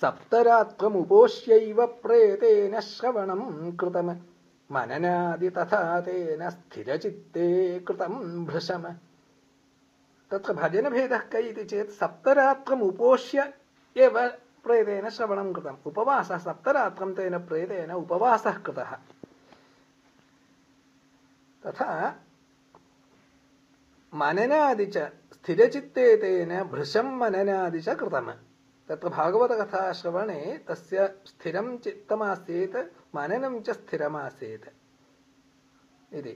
സപ്തരാത്രമുപോഷ്യൈവ പ്രേതേന ശ്രവണം കൃതം മനനാദി തഥാ തേന സ്ഥിരചിത്തേ കൃതം ഭൃശമ. തത്ര ഭജനഭേദ കൈ ഇതി ചേത് സപ്തരാത്രമുപോഷ്യ എവ പ്രേതേന ശ്രവണം കൃതം. ഉപവാസ സപ്തരാത്രം തേന പ്രേതേന ഉപവാസ കൃത. തഥാ മനനാദി ച സ്ഥിരചിത്തേ തേന ഭൃശം മനനാദി ച കൃതം तत्र भागवतकथाश्रवणे तस्य स्थिरं चित्तमासीत् मननं च स्थिरमासीत् इति